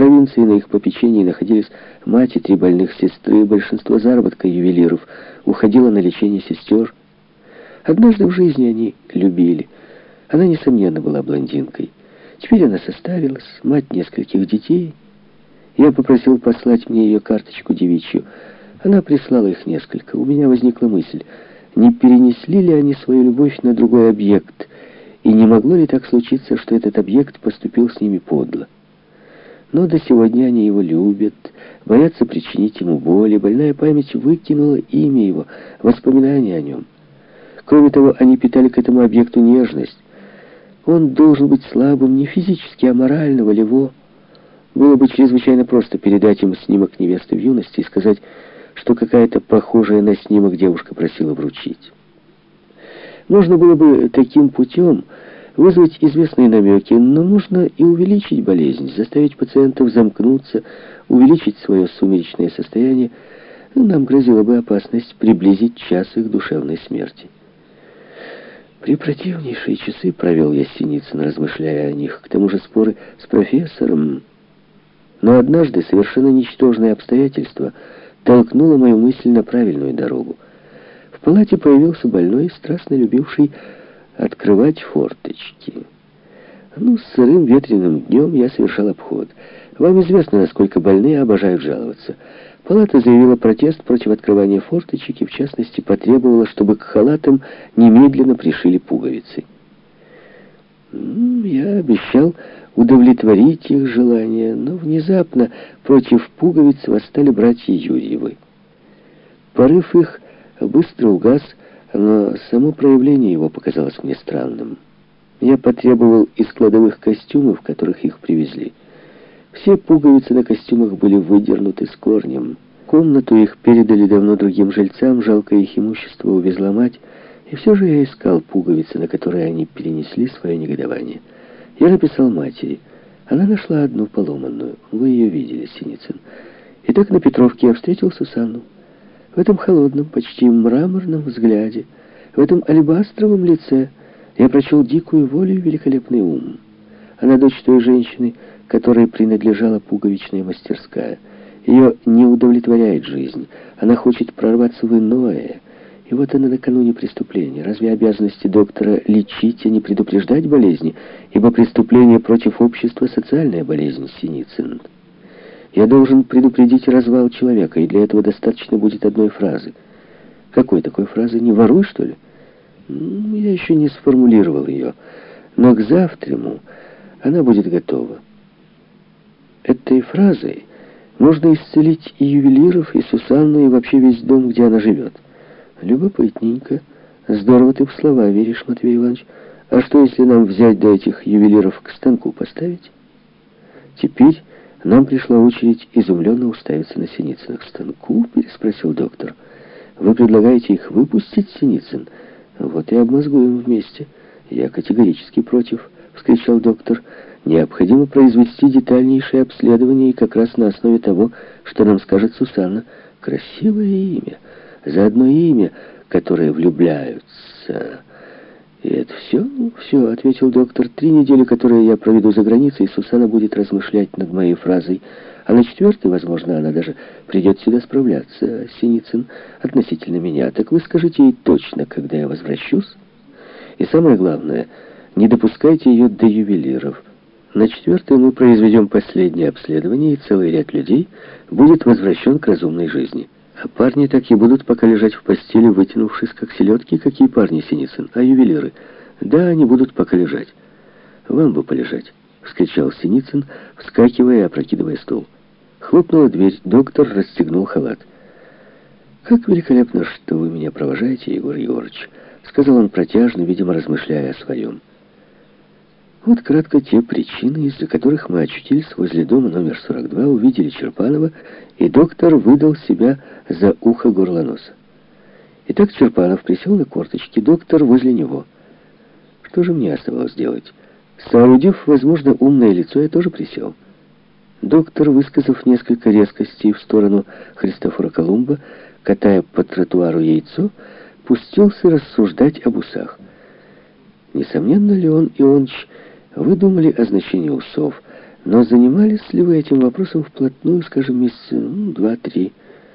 провинции на их попечении находились мать и три больных сестры, большинство заработка ювелиров уходило на лечение сестер. Однажды в жизни они любили. Она, несомненно, была блондинкой. Теперь она состарилась, мать нескольких детей. Я попросил послать мне ее карточку девичью. Она прислала их несколько. У меня возникла мысль, не перенесли ли они свою любовь на другой объект, и не могло ли так случиться, что этот объект поступил с ними подло. Но до сегодня они его любят, боятся причинить ему боль, и больная память выкинула имя его, воспоминания о нем. Кроме того, они питали к этому объекту нежность. Он должен быть слабым не физически, а морально, волево. Было бы чрезвычайно просто передать ему снимок невесты в юности и сказать, что какая-то похожая на снимок девушка просила вручить. Можно было бы таким путем вызвать известные намеки, но можно и увеличить болезнь, заставить пациентов замкнуться, увеличить свое сумеречное состояние. Нам грозила бы опасность приблизить час их душевной смерти. Препротивнейшие часы провел я Синицын, размышляя о них. К тому же споры с профессором. Но однажды совершенно ничтожные обстоятельства толкнуло мою мысль на правильную дорогу. В палате появился больной, страстно любивший открывать форточки. Ну, с сырым ветреным днем я совершал обход. Вам известно, насколько больные обожают жаловаться. Палата заявила протест против открывания форточек и, в частности, потребовала, чтобы к халатам немедленно пришили пуговицы. Я обещал удовлетворить их желание, но внезапно против пуговиц восстали братья Юрьевы. Порыв их быстро угас, но само проявление его показалось мне странным. Я потребовал из кладовых костюмов, которых их привезли. Все пуговицы на костюмах были выдернуты с корнем. Комнату их передали давно другим жильцам, жалкое их имущество увезла мать, и все же я искал пуговицы, на которые они перенесли свое негодование. Я написал матери. Она нашла одну поломанную. Вы ее видели, Синицын. И так на Петровке я встретил Сусанну. В этом холодном, почти мраморном взгляде, в этом алебастровом лице я прочел дикую волю и великолепный ум. Она дочь той женщины, которой принадлежала пуговичная мастерская. Ее не удовлетворяет жизнь. Она хочет прорваться в иное. И вот она накануне преступления. Разве обязанности доктора лечить, а не предупреждать болезни? Ибо преступление против общества — социальная болезнь Синицын. Я должен предупредить развал человека, и для этого достаточно будет одной фразы. Какой такой фразы? Не воруй, что ли? Я еще не сформулировал ее, но к завтраму она будет готова. Этой фразой можно исцелить и ювелиров, и Сусанну, и вообще весь дом, где она живет. Любопытненько. Здорово ты в слова веришь, Матвей Иванович. А что, если нам взять до этих ювелиров к станку поставить? Теперь нам пришла очередь изумленно уставиться на Синицына. «К станку?» — переспросил доктор. «Вы предлагаете их выпустить, Синицын? Вот и обмозгуем вместе». «Я категорически против», — вскричал доктор. «Необходимо произвести детальнейшее обследование и как раз на основе того, что нам скажет Сусанна. Красивое имя. За одно имя, которое влюбляются». «И это все?» «Все», — ответил доктор. «Три недели, которые я проведу за границей, Сусана будет размышлять над моей фразой. А на четвертой, возможно, она даже придет сюда справляться, Синицын, относительно меня. Так вы скажите ей точно, когда я возвращусь. И самое главное, не допускайте ее до ювелиров. На четвертой мы произведем последнее обследование, и целый ряд людей будет возвращен к разумной жизни». А парни так и будут пока лежать в постели, вытянувшись, как селедки. Какие парни, Синицын? А ювелиры? Да, они будут пока лежать. Вам бы полежать, вскричал Синицын, вскакивая и опрокидывая стул. Хлопнула дверь, доктор расстегнул халат. «Как великолепно, что вы меня провожаете, Егор Егорович», — сказал он протяжно, видимо, размышляя о своем. Вот кратко те причины, из-за которых мы очутились возле дома номер 42, увидели Черпанова, и доктор выдал себя за ухо горлоноса. Итак, Черпанов присел на корточки, доктор возле него. Что же мне оставалось делать? Соорудив, возможно, умное лицо, я тоже присел. Доктор, высказав несколько резкостей в сторону Христофора Колумба, катая по тротуару яйцо, пустился рассуждать об усах. Несомненно, Леон Ионович вы думали о значении усов, Но занимались ли вы этим вопросом вплотную, скажем, месяца ну, два-три?